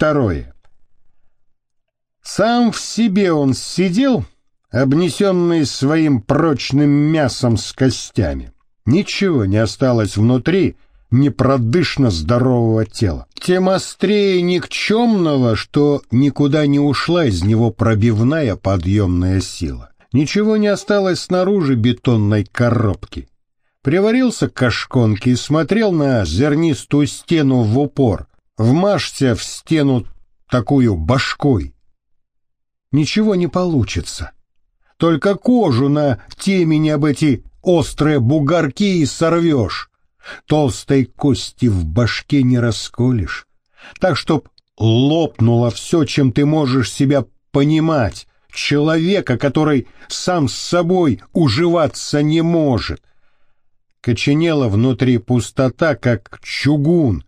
второе. Сам в себе он сидел, обнесенный своим прочным мясом с костями. Ничего не осталось внутри непродышно здорового тела. Тем острее никчемного, что никуда не ушла из него пробивная подъемная сила. Ничего не осталось снаружи бетонной коробки. Приварился к кашконке и смотрел на зернистую стену в упор. Вмажься в стену такую башкой. Ничего не получится. Только кожу на темени об эти острые бугорки и сорвешь. Толстой кости в башке не расколешь. Так, чтоб лопнуло все, чем ты можешь себя понимать. Человека, который сам с собой уживаться не может. Коченела внутри пустота, как чугун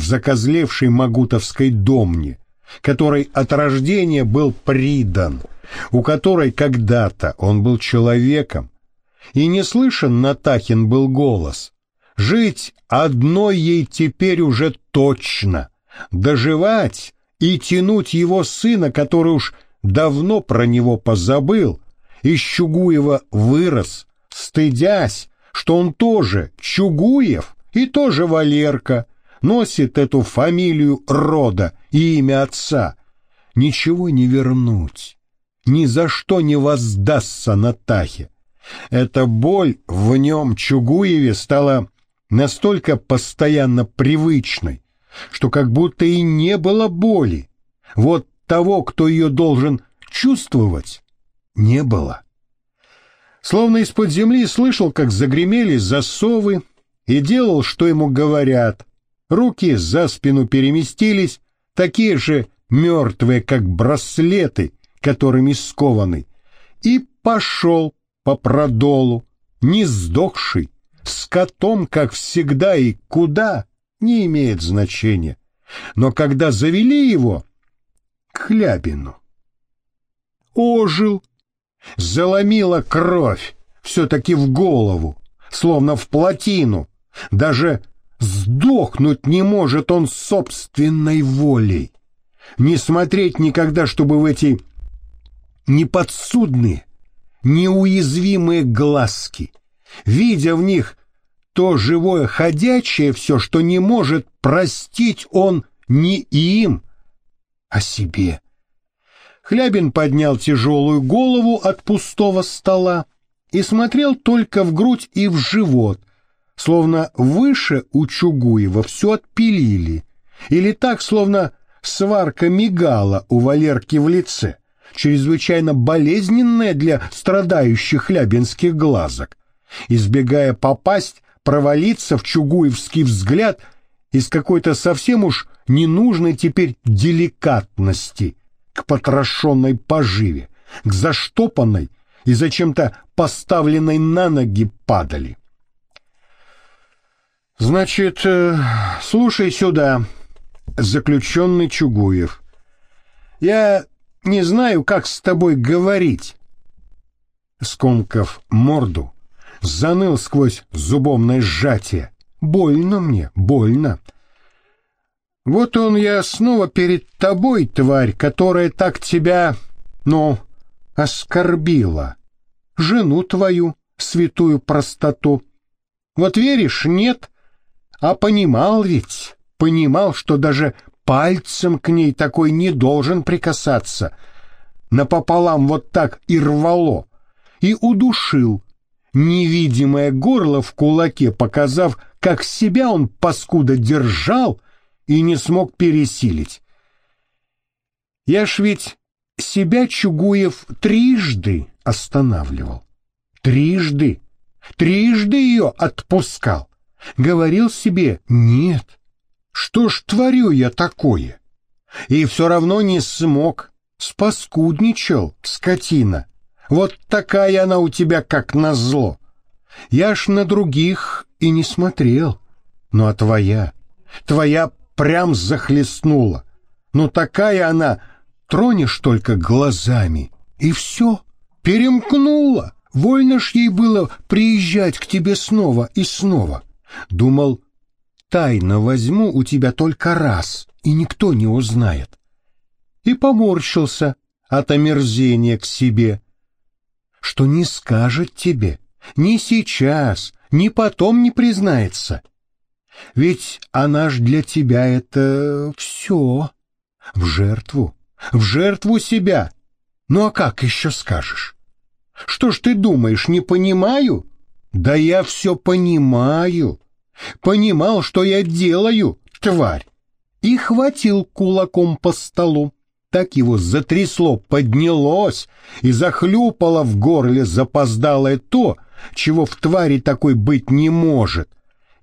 в закозлевшей магутовской домне, который от рождения был придан, у которой когда-то он был человеком, и не слышен Натахин был голос. Жить одной ей теперь уже точно, доживать и тянуть его сына, который уж давно про него позабыл, из Чугуева вырос, стыдясь, что он тоже Чугуев и тоже Валерка, носит эту фамилию рода и имя отца. Ничего не вернуть, ни за что не воздастся Натахе. Эта боль в нем Чугуеве стала настолько постоянно привычной, что как будто и не было боли. Вот того, кто ее должен чувствовать, не было. Словно из-под земли слышал, как загремели засовы, и делал, что ему говорят. Руки за спину переместились, такие же мертвые, как браслеты, которыми скованы, и пошел по продолу, не сдохший, с котом, как всегда, и куда, не имеет значения. Но когда завели его к Хлябину, ожил, заломила кровь все-таки в голову, словно в плотину, даже сдохнуть не может он собственной волей. Не смотреть никогда, чтобы в эти неподсудные, неуязвимые глазки, видя в них то живое ходячее все, что не может простить он не им, а себе. Хлябин поднял тяжелую голову от пустого стола и смотрел только в грудь и в живот, словно выше у Чугуева все отпилили, или так, словно сварка мигала у Валерки в лице чрезвычайно болезненное для страдающих хлябинских глазок. Избегая попасть, провалиться в чугуевский взгляд из какой-то совсем уж ненужной теперь деликатности к потрошенной поживе, к заштопанной и зачем-то поставленной на ноги падали. «Значит, э, слушай сюда, заключенный Чугуев. Я не знаю, как с тобой говорить. Скомкав морду, заныл сквозь зубовное сжатие. Больно мне, больно. Вот он я снова перед тобой, тварь, которая так тебя, ну, оскорбила. Жену твою, святую простоту. Вот веришь, нет? А понимал ведь, понимал, что даже пальцем к ней такой не должен прикасаться. Напополам вот так и рвало. И удушил. Невидимое горло в кулаке, показав, как себя он, паскуда, держал и не смог пересилить. Я ж ведь себя Чугуев трижды останавливал. Трижды. Трижды ее отпускал. Говорил себе «нет». Что ж творю я такое? И все равно не смог. Спаскудничал, скотина. Вот такая она у тебя, как назло. Я ж на других и не смотрел. Ну а твоя? Твоя прям захлестнула. Ну такая она, тронешь только глазами, и все, перемкнула. Вольно ж ей было приезжать к тебе снова и снова. Думал, тайно возьму у тебя только раз, и никто не узнает. И поморщился от омерзения к себе, что не скажет тебе, ни сейчас, ни потом не признается. Ведь она ж для тебя это все, в жертву, в жертву себя. Ну а как еще скажешь? Что ж ты думаешь, не понимаю? Да я все понимаю. Понимал, что я делаю, тварь. И хватил кулаком по столу. Так его затрясло, поднялось и захлюпало в горле запоздалое то, чего в твари такой быть не может,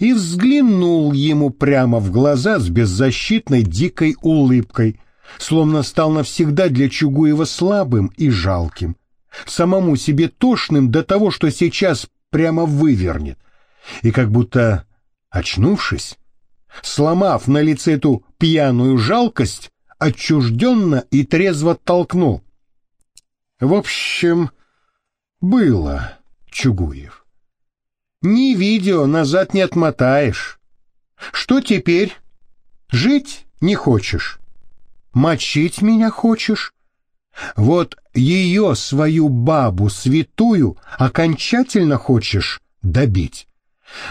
и взглянул ему прямо в глаза с беззащитной дикой улыбкой, словно стал навсегда для Чугуева слабым и жалким, самому себе тошным до того, что сейчас прямо вывернет, и как будто, очнувшись, сломав на лице эту пьяную жалкость, отчужденно и трезво толкнул. В общем, было, Чугуев. Ни видео назад не отмотаешь. Что теперь? Жить не хочешь? Мочить меня хочешь? Вот ее, свою бабу святую, окончательно хочешь добить?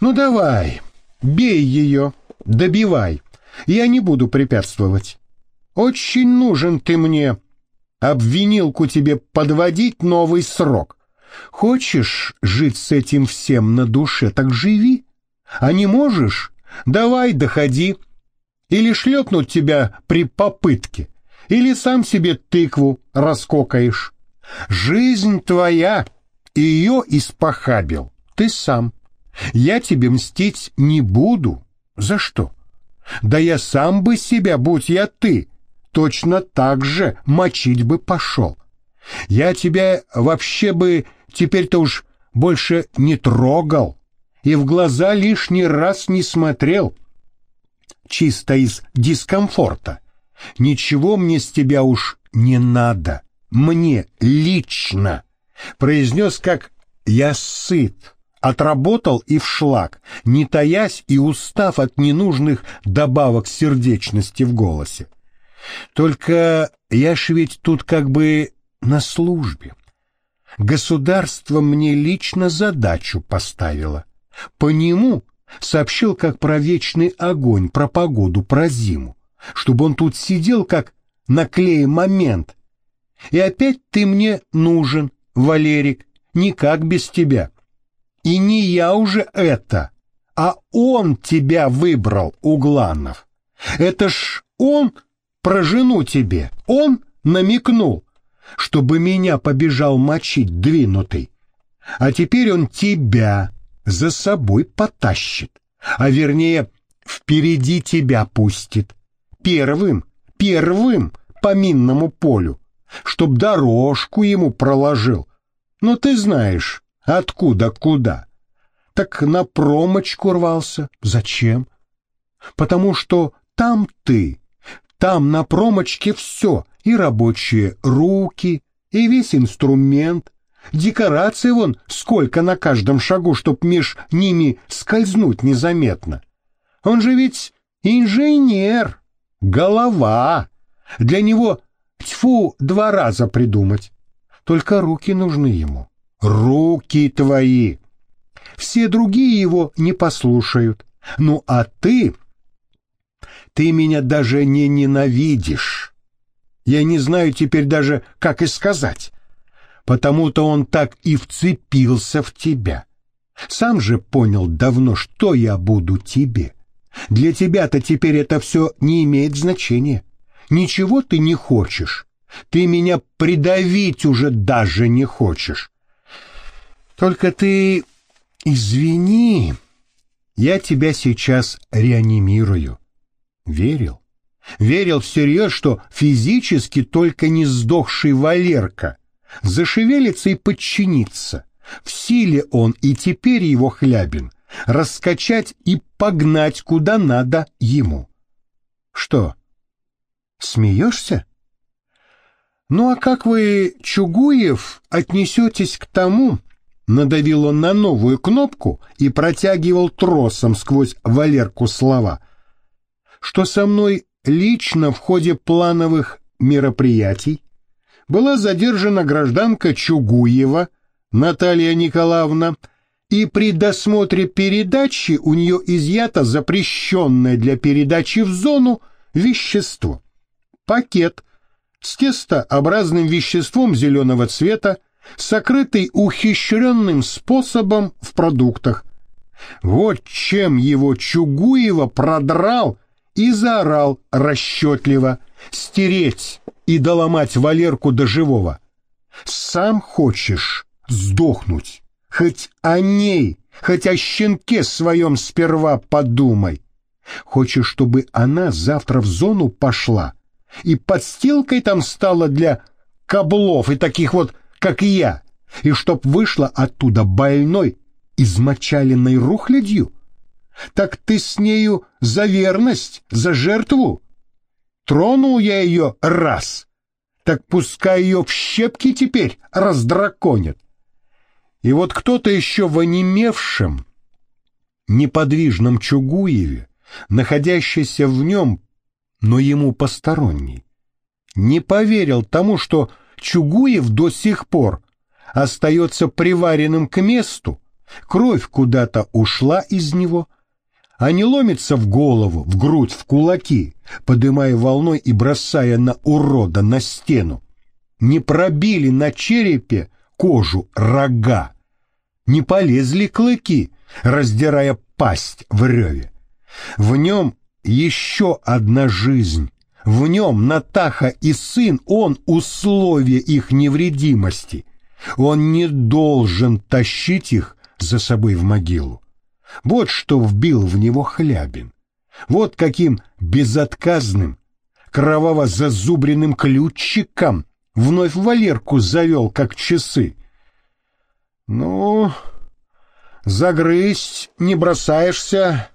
Ну давай, бей ее, добивай. Я не буду препятствовать. Очень нужен ты мне. Обвинилку тебе подводить новый срок. Хочешь жить с этим всем на душе, так живи. А не можешь? Давай доходи. Или шлепнут тебя при попытке, или сам себе тыкву раскокаешь. Жизнь твоя, ее испохабил ты сам. Я тебе мстить не буду. За что? Да я сам бы себя, будь я ты, точно так же мочить бы пошел. Я тебя вообще бы теперь-то уж больше не трогал и в глаза лишний раз не смотрел. Чисто из дискомфорта. Ничего мне с тебя уж не надо. Мне лично. Произнес, как «я сыт». Отработал и в шлак, не таясь и устав от ненужных добавок сердечности в голосе. Только я ж ведь тут как бы на службе. Государство мне лично задачу поставило. По нему сообщил как про вечный огонь, про погоду, про зиму, чтобы он тут сидел как на клее момент. И опять ты мне нужен, Валерик, никак без тебя. И не я уже это, а он тебя выбрал, Угланов. Это ж он про жену тебе, он намекнул, чтобы меня побежал мочить двинутый. А теперь он тебя за собой потащит, а вернее впереди тебя пустит. Первым, первым по минному полю, чтоб дорожку ему проложил. Но ты знаешь, откуда куда. Так на промочку рвался. Зачем? Потому что там ты там на промочке все, и рабочие руки, и весь инструмент, декорации вон сколько на каждом шагу, чтоб меж ними скользнуть незаметно. Он же ведь инженер, голова. Для него, тьфу, два раза придумать. Только руки нужны ему. Руки твои. Все другие его не послушают. Ну а ты ты меня даже не ненавидишь. Я не знаю теперь даже, как и сказать. Потому-то он так и вцепился в тебя. Сам же понял давно, что я буду тебе. Для тебя-то теперь это все не имеет значения. Ничего ты не хочешь. Ты меня придавить уже даже не хочешь. Только ты извини, я тебя сейчас реанимирую верил. Верил всерьез, что физически только не сдохший Валерка зашевелится и подчинится. В силе он и теперь его хлябин, раскачать и погнать куда надо ему. Что, смеешься? Ну а как вы, Чугуев, отнесетесь к тому, надавил он на новую кнопку и протягивал тросом сквозь Валерку слова — что со мной лично в ходе плановых мероприятий была задержана гражданка Чугуева Наталья Николаевна, и при досмотре передачи у нее изъято запрещенное для передачи в зону вещество. Пакет с тестообразным веществом зеленого цвета, сокрытый ухищренным способом в продуктах. Вот чем его Чугуева продрал и заорал расчетливо «Стереть и доломать Валерку до живого! Сам хочешь сдохнуть, хоть о ней, хоть о щенке своем сперва подумай. Хочешь, чтобы она завтра в зону пошла и подстилкой там стала для каблов и таких вот, как я, и чтоб вышла оттуда больной, измочаленной рухлядью? Так ты с нею за верность, за жертву? Тронул я ее раз, так пускай ее в щепки теперь раздраконят. И вот кто-то еще в онемевшем, неподвижном Чугуеве, находящийся в нем, но ему посторонний, не поверил тому, что Чугуев до сих пор остается приваренным к месту, кровь куда-то ушла из него, а не ломится в голову, в грудь, в кулаки, подымая волной и бросая на урода на стену. Не пробили на черепе кожу рога. Не полезли клыки, раздирая пасть в реве. В нем еще одна жизнь. В нем Натаха и сын, он условие их невредимости. Он не должен тащить их за собой в могилу. Вот что вбил в него Хлябин. Вот каким безотказным, кроваво-зазубренным ключиком вновь Валерку завел, как часы. Ну, загрызть не бросаешься,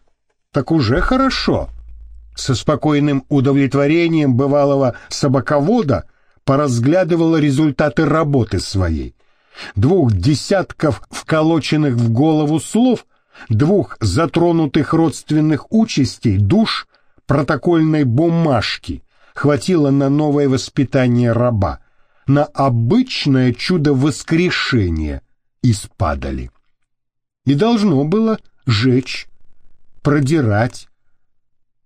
так уже хорошо. Со спокойным удовлетворением бывалого собаковода поразглядывала результаты работы своей. Двух десятков вколоченных в голову слов, двух затронутых родственных участей, душ, протокольной бумажки хватило на новое воспитание раба на обычное чудо воскрешения из падали. И должно было жечь, продирать.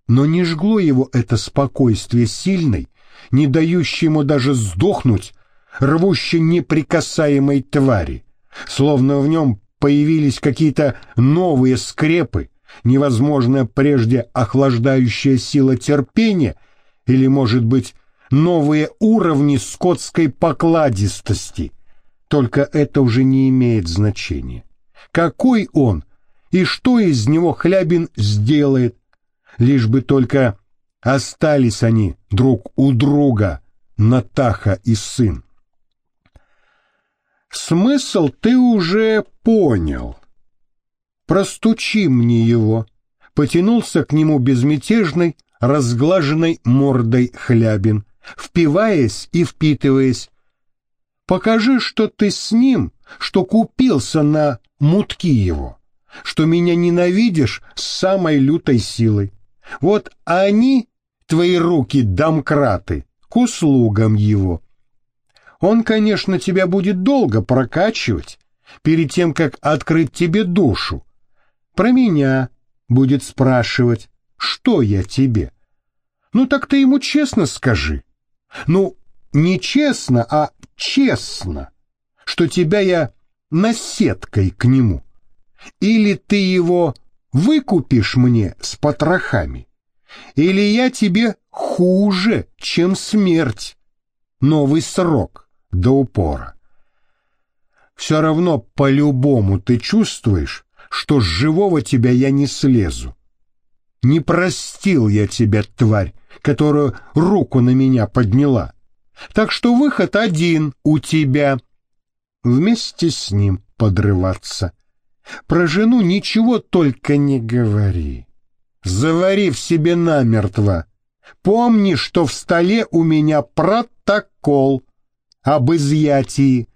Но не жгло его это спокойствие сильной, не дающей ему даже сдохнуть, рвущей неприкасаемой твари, словно в нем появились какие-то новые скрепы, невозможная прежде охлаждающая сила терпения или, может быть, новые уровни скотской покладистости. Только это уже не имеет значения. Какой он и что из него Хлябин сделает, лишь бы только остались они друг у друга, Натаха и сын. Смысл ты уже понял. Простучи мне его. Потянулся к нему безмятежной, разглаженной мордой Хлябин впиваясь и впитываясь. Покажи, что ты с ним, что купился на мутки его, что меня ненавидишь с самой лютой силой. Вот они, твои руки, домкраты, к услугам его. Он, конечно, тебя будет долго прокачивать, перед тем, как открыть тебе душу. Про меня будет спрашивать, что я тебе. Ну так ты ему честно скажи, ну, не честно, а честно, что тебя я наседкой к нему. Или ты его выкупишь мне с потрохами, или я тебе хуже, чем смерть. Новый срок до упора. Все равно по-любому ты чувствуешь, что с живого тебя я не слезу. Не простил я тебя, тварь, которую руку на меня подняла. Так что выход один у тебя. Вместе с ним подрываться. Про жену ничего только не говори. Завари в себе намертво. Помни, что в столе у меня протокол об изъятии.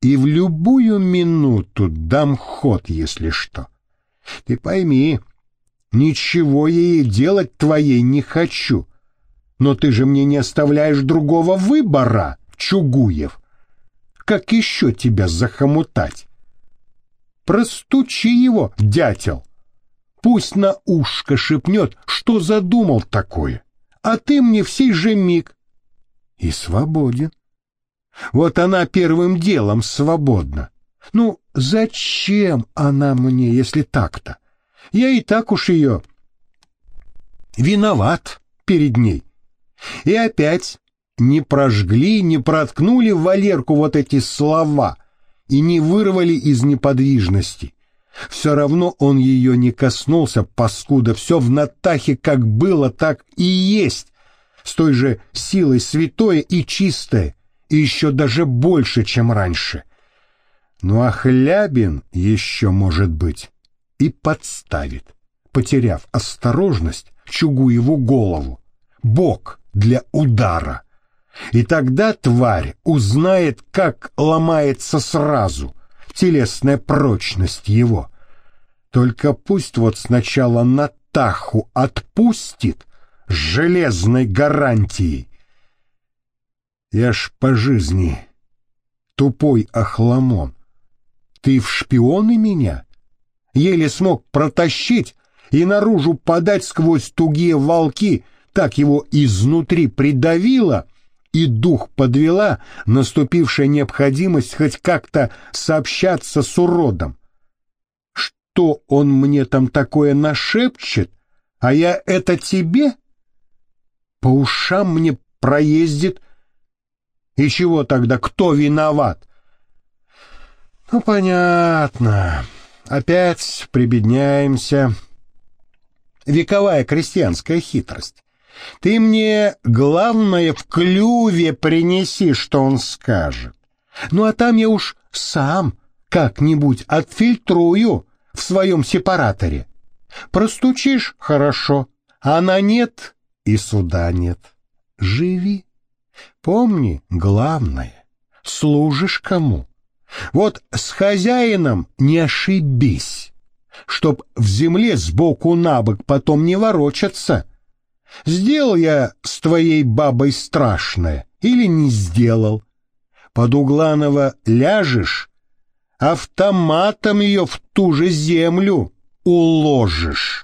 И в любую минуту дам ход, если что. Ты пойми, Ничего ей делать твоей не хочу. Но ты же мне не оставляешь другого выбора, Чугуев. Как еще тебя захомутать? Простучи его, дятел. Пусть на ушко шепнет, что задумал такое. А ты мне в сей же миг. И свободен. Вот она первым делом свободна. Ну, зачем она мне, если так-то? Я и так уж ее виноват перед ней. И опять не прожгли, не проткнули Валерку вот эти слова и не вырвали из неподвижности. Все равно он ее не коснулся, паскуда, все в Натахе как было, так и есть, с той же силой святое и чистое, и еще даже больше, чем раньше. Ну а Хлябин еще, может быть, и подставит, потеряв осторожность, Чугуеву голову, бок для удара. И тогда тварь узнает, как ломается сразу телесная прочность его. Только пусть вот сначала Натаху отпустит с железной гарантией. Я ж по жизни тупой охламон. Ты в шпионы меня? Еле смог протащить и наружу подать сквозь тугие волки, так его изнутри придавило и дух подвела наступившая необходимость хоть как-то сообщаться с уродом. Что он мне там такое нашепчет, а я это тебе? По ушам мне проездит. И чего тогда, кто виноват? Ну, понятно. Опять прибедняемся. Вековая крестьянская хитрость. Ты мне главное в клюве принеси, что он скажет. Ну а там я уж сам как-нибудь отфильтрую в своем сепараторе. Простучишь — хорошо, а на нет и суда нет. Живи. Помни, главное, служишь кому. Вот с хозяином не ошибись, чтоб в земле сбоку на бок потом не ворочаться — Сделал я с твоей бабой страшное или не сделал? Под Угланова ляжешь, автоматом ее в ту же землю уложишь.